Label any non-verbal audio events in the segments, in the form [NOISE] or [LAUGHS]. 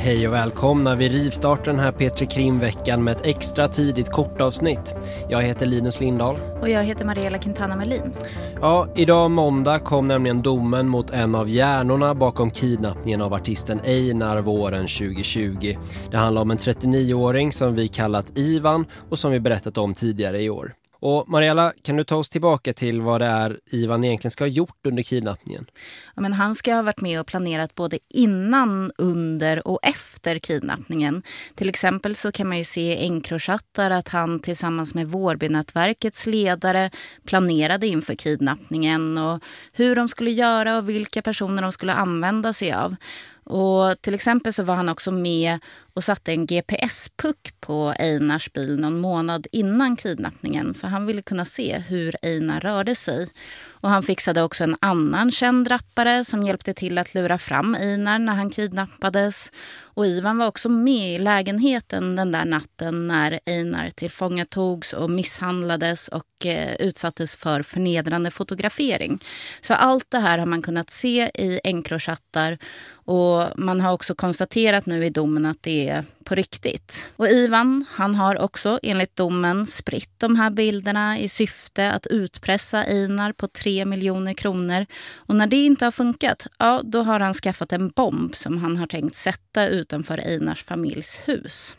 Hej och välkomna. Vi rivstartar den här Petri Krim-veckan med ett extra tidigt kortavsnitt. Jag heter Linus Lindahl. Och jag heter Mariella Quintana Melin. Ja, idag måndag kom nämligen domen mot en av hjärnorna bakom kidnappningen av artisten Einar våren 2020. Det handlar om en 39-åring som vi kallat Ivan och som vi berättat om tidigare i år. Och Mariella, kan du ta oss tillbaka till vad det är Ivan egentligen ska ha gjort under kidnappningen? Ja, men han ska ha varit med och planerat både innan, under och efter kidnappningen. Till exempel så kan man ju se i Encrochattar att han tillsammans med Vårbynätverkets ledare planerade inför kidnappningen och hur de skulle göra och vilka personer de skulle använda sig av. Och till exempel så var han också med och satte en GPS-puck på Einars bil någon månad innan kidnappningen för han ville kunna se hur Einar rörde sig. Och han fixade också en annan känd rappare som hjälpte till att lura fram Einar när han kidnappades. Och Ivan var också med i lägenheten den där natten när Einar tillfångatogs och misshandlades och eh, utsattes för förnedrande fotografering. Så allt det här har man kunnat se i Encrochattar och man har också konstaterat nu i domen att det det på riktigt. Och Ivan, han har också enligt domen spritt de här bilderna i syfte att utpressa Einar på 3 miljoner kronor. Och när det inte har funkat, ja då har han skaffat en bomb som han har tänkt sätta utanför Einars familjs hus.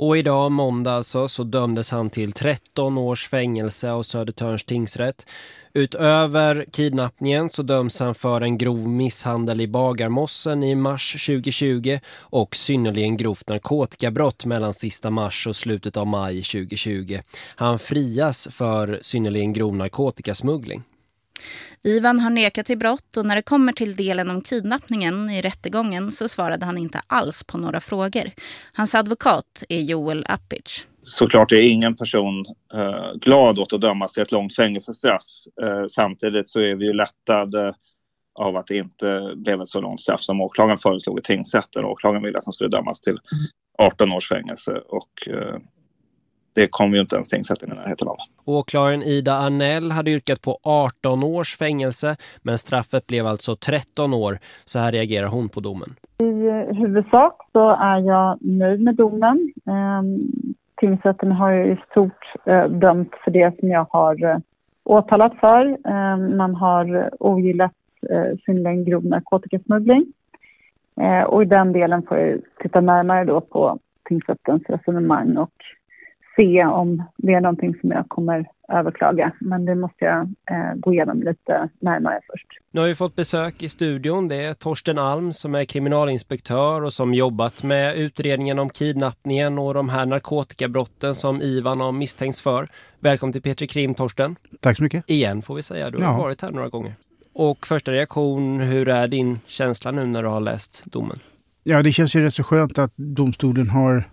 Och idag, måndag alltså, så dömdes han till 13 års fängelse av Södertörns tingsrätt. Utöver kidnappningen så döms han för en grov misshandel i Bagarmossen i mars 2020 och synnerligen grovt narkotikabrott mellan sista mars och slutet av maj 2020. Han frias för synnerligen grov narkotikasmuggling. Ivan har nekat till brott och när det kommer till delen om kidnappningen i rättegången så svarade han inte alls på några frågor. Hans advokat är Joel Appich. Såklart är ingen person eh, glad åt att dömas till ett långt fängelsestraff. Eh, samtidigt så är vi ju lättade av att det inte blev ett så långt straff som åklagaren föreslog i tingsrätten. Åklagaren ville att han skulle dömas till 18 års fängelse och eh, det kom ju inte ens tingsrätten i närheten av. Åklagaren Ida Arnell hade yrkat på 18 års fängelse men straffet blev alltså 13 år. Så här reagerar hon på domen. I huvudsak så är jag nöjd med domen. Ehm, tingsrätten har ju i stort eh, dömt för det som jag har eh, åtalat för. Ehm, man har ogillat eh, synnerligen grov narkotikasmuggling. Och i den delen får jag titta närmare då på tingsrättens resonemang och se om det är någonting som jag kommer överklaga. Men det måste jag eh, gå igenom lite närmare först. Nu har vi fått besök i studion. Det är Torsten Alm som är kriminalinspektör och som jobbat med utredningen om kidnappningen och de här narkotikabrotten som Ivan har misstänkts för. Välkommen till Petri Krim, Torsten. Tack så mycket. Igen får vi säga. Du har ja. varit här några gånger. Och första reaktion, hur är din känsla nu när du har läst domen? Ja, det känns ju rätt så skönt att domstolen har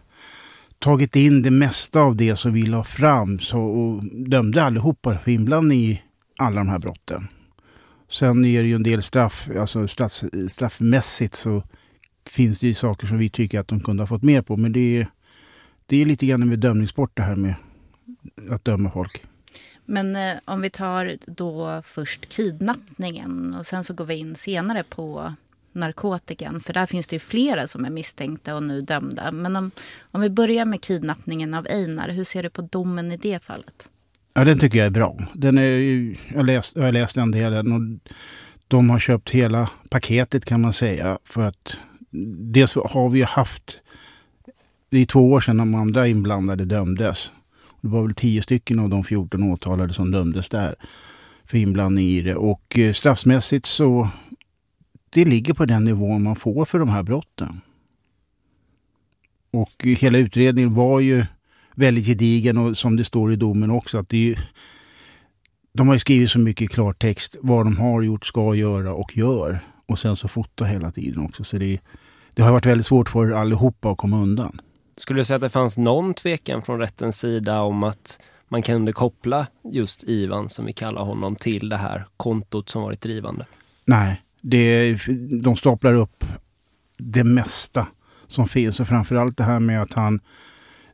tagit in det mesta av det som vi la fram så, och dömde allihopa för inblandning i alla de här brotten. Sen är det ju en del straff, alltså straff, straffmässigt så finns det ju saker som vi tycker att de kunde ha fått mer på. Men det är, det är lite grann en bedömningssport det här med att döma folk. Men eh, om vi tar då först kidnappningen och sen så går vi in senare på narkotikan. För där finns det ju flera som är misstänkta och nu dömda. Men om, om vi börjar med kidnappningen av Einar, hur ser du på domen i det fallet? Ja, den tycker jag är bra. Den är, jag, läst, jag har läst den delen och de har köpt hela paketet kan man säga. För att dels har vi ju haft, det är två år sedan de andra inblandade dömdes. Det var väl tio stycken av de 14 åtalade som dömdes där för inblandning i det. Och eh, straffmässigt så det ligger på den nivån man får för de här brotten. Och hela utredningen var ju väldigt gedigen och som det står i domen också att det är, de har skrivit så mycket klartext vad de har gjort, ska göra och gör. Och sen så fota hela tiden också. Så det, det har varit väldigt svårt för allihopa att komma undan. Skulle du säga att det fanns någon tvekan från rättens sida om att man kunde koppla just Ivan, som vi kallar honom, till det här kontot som varit drivande? Nej, det, de staplar upp det mesta som finns och framförallt det här med att han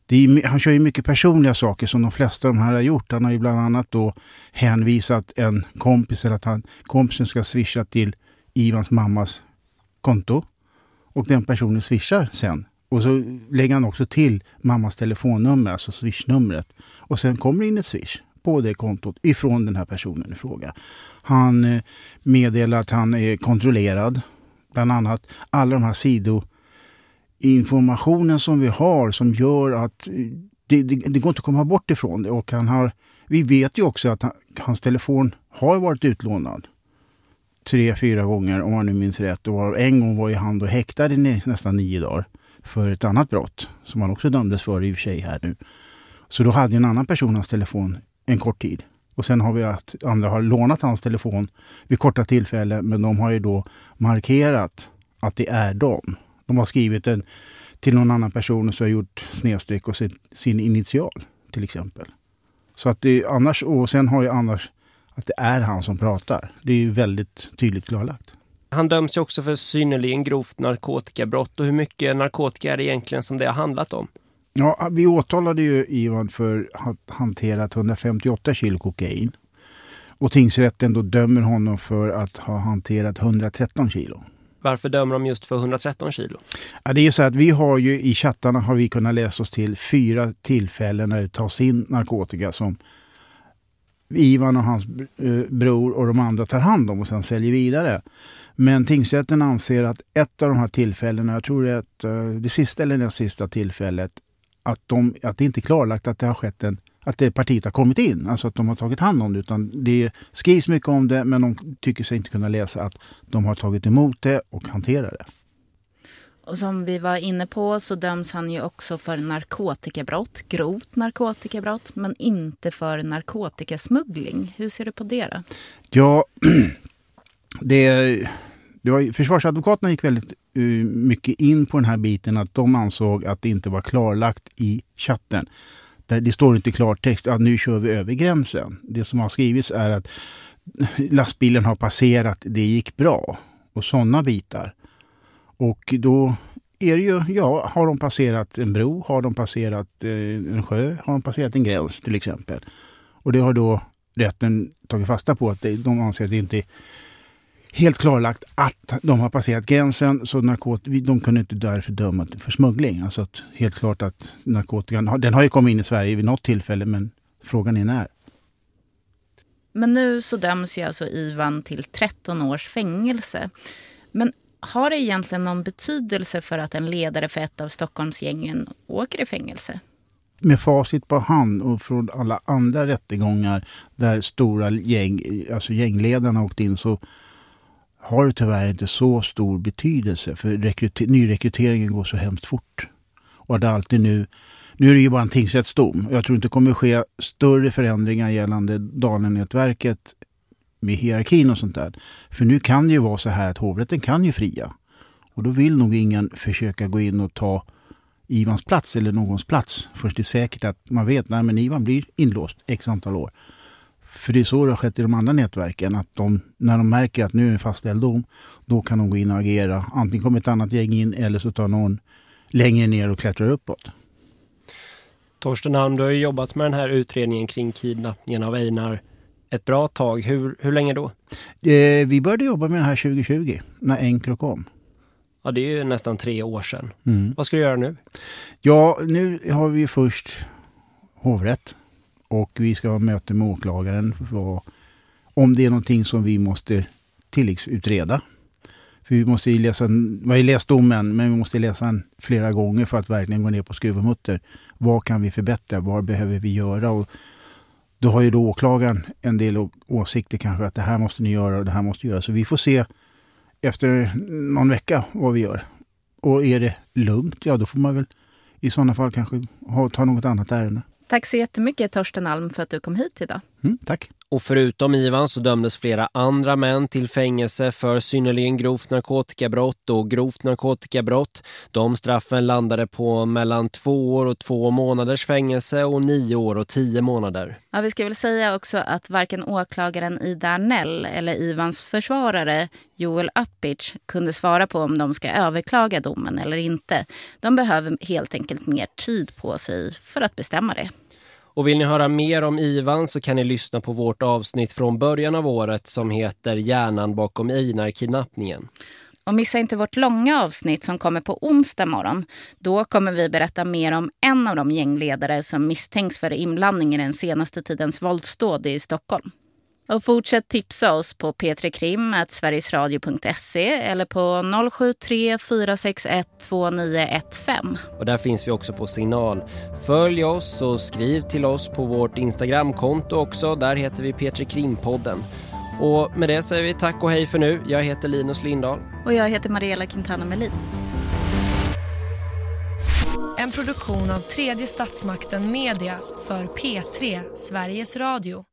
är, han kör ju mycket personliga saker som de flesta av de här har gjort. Han har ju bland annat då hänvisat en kompis eller att han, kompisen ska swisha till Ivans mammas konto. Och den personen swishar sen. Och så lägger han också till mammas telefonnummer, alltså swishnumret. Och sen kommer in ett swish på det kontot ifrån den här personen i fråga. Han eh, meddelar att han är kontrollerad. Bland annat alla de här sidoinformationen som vi har som gör att eh, det, det, det, går inte att komma bort ifrån det. Och han har, vi vet ju också att han, hans telefon har varit utlånad tre, fyra gånger om man nu minns rätt. Och en gång var ju han då häktad i nästan nio dagar för ett annat brott som han också dömdes för i och för sig här nu. Så då hade en annan person hans telefon en kort tid. Och sen har vi att andra har lånat hans telefon vid korta tillfällen men de har ju då markerat att det är dem. De har skrivit en till någon annan person och så har gjort snedstreck och sin, sin initial till exempel. Så att det annars, och sen har ju annars att det är han som pratar. Det är ju väldigt tydligt klarlagt. Han döms ju också för synnerligen grovt narkotikabrott. Och hur mycket narkotika är det egentligen som det har handlat om? Ja, vi åtalade ju Ivan för att ha hanterat 158 kilo kokain. Och tingsrätten då dömer honom för att ha hanterat 113 kilo. Varför dömer de just för 113 kilo? Ja, det är så att vi har ju i chattarna har vi kunnat läsa oss till fyra tillfällen när det tas in narkotika som Ivan och hans eh, bror och de andra tar hand om och sen säljer vidare. Men tingsrätten anser att ett av de här tillfällena, jag tror det är ett, eh, det sista eller näst sista tillfället, att, de, att det inte är klarlagt att det har skett en att det partiet har kommit in, alltså att de har tagit hand om det. Utan det skrivs mycket om det men de tycker sig inte kunna läsa att de har tagit emot det och hanterar det. Och som vi var inne på så döms han ju också för narkotikabrott, grovt narkotikabrott, men inte för narkotikasmuggling. Hur ser du på det då? Ja, [CLEARS THROAT] det, det var, försvarsadvokaterna gick väldigt Eh, mycket in på den här biten att de ansåg att det inte var klarlagt i chatten. Där det står inte i klartext att nu kör vi över gränsen. Det som har skrivits är att [LAUGHS] lastbilen har passerat, det gick bra. Och sådana bitar. Och då är det ju, ja, har de passerat en bro, har de passerat eh, en sjö, har de passerat en gräns till exempel. Och det har då rätten tagit fasta på att de anser att det inte är helt klarlagt att de har passerat gränsen. Så narkot de kunde inte därför döma för smuggling. Alltså att, helt klart att narkotikan, den har ju kommit in i Sverige vid något tillfälle men frågan är när. Men nu så döms ju alltså Ivan till 13 års fängelse. Men har det egentligen någon betydelse för att en ledare för ett av Stockholmsgängen åker i fängelse? Med facit på hand och från alla andra rättegångar där stora gäng, alltså gängledarna åkt in så har tyvärr inte så stor betydelse för nyrekryteringen går så hemskt fort. Och det alltid nu, nu är det ju bara en tingsrättsdom. Jag tror inte det kommer ske större förändringar gällande Dalenätverket med hierarkin och sånt där. För nu kan det ju vara så här att hovrätten kan ju fria. Och då vill nog ingen försöka gå in och ta Ivans plats eller någons plats. Först det är säkert att man vet att Ivan blir inlåst x antal år. För det är så det har skett i de andra nätverken. Att de, när de märker att nu är en fastställd dom, då kan de gå in och agera. Antingen kommer ett annat gäng in eller så tar någon längre ner och klättrar uppåt. Torsten Alm, du har ju jobbat med den här utredningen kring kidnappningen av Einar ett bra tag. Hur, hur länge då? Eh, vi började jobba med det här 2020, när Encro kom. Ja, det är ju nästan tre år sedan. Mm. Vad ska du göra nu? Ja, nu har vi först hovrätt. Och vi ska ha möte med åklagaren för om det är någonting som vi måste tilläggsutreda. För vi måste ju läsa, vi har ju läst domen, men vi måste läsa den flera gånger för att verkligen gå ner på skruv och mutter. Vad kan vi förbättra? Vad behöver vi göra? Och då har ju då åklagaren en del åsikter kanske att det här måste ni göra och det här måste göras. Så vi får se efter någon vecka vad vi gör. Och är det lugnt, ja då får man väl i sådana fall kanske ha, ta något annat ärende. Tack så jättemycket Torsten Alm för att du kom hit idag. Mm, tack. Och förutom Ivan så dömdes flera andra män till fängelse för synnerligen grovt narkotikabrott och grovt narkotikabrott. De straffen landade på mellan två år och två månaders fängelse och nio år och tio månader. Ja, vi ska väl säga också att varken åklagaren Ida Arnell eller Ivans försvarare Joel Uppich kunde svara på om de ska överklaga domen eller inte. De behöver helt enkelt mer tid på sig för att bestämma det. Och vill ni höra mer om Ivan så kan ni lyssna på vårt avsnitt från början av året som heter Hjärnan bakom Einar-kidnappningen. Och missa inte vårt långa avsnitt som kommer på onsdag morgon. Då kommer vi berätta mer om en av de gängledare som misstänks för inblandning i den senaste tidens våldsdåd i Stockholm. Och fortsätt tipsa oss på p3krim.sverigesradio.se eller på 073 461 2915. Och där finns vi också på signal. Följ oss och skriv till oss på vårt Instagramkonto också. Där heter vi Petri Krimpodden. Och med det säger vi tack och hej för nu. Jag heter Linus Lindahl. Och jag heter Mariella Quintana Melin. En produktion av tredje statsmakten Media för P3 Sveriges Radio.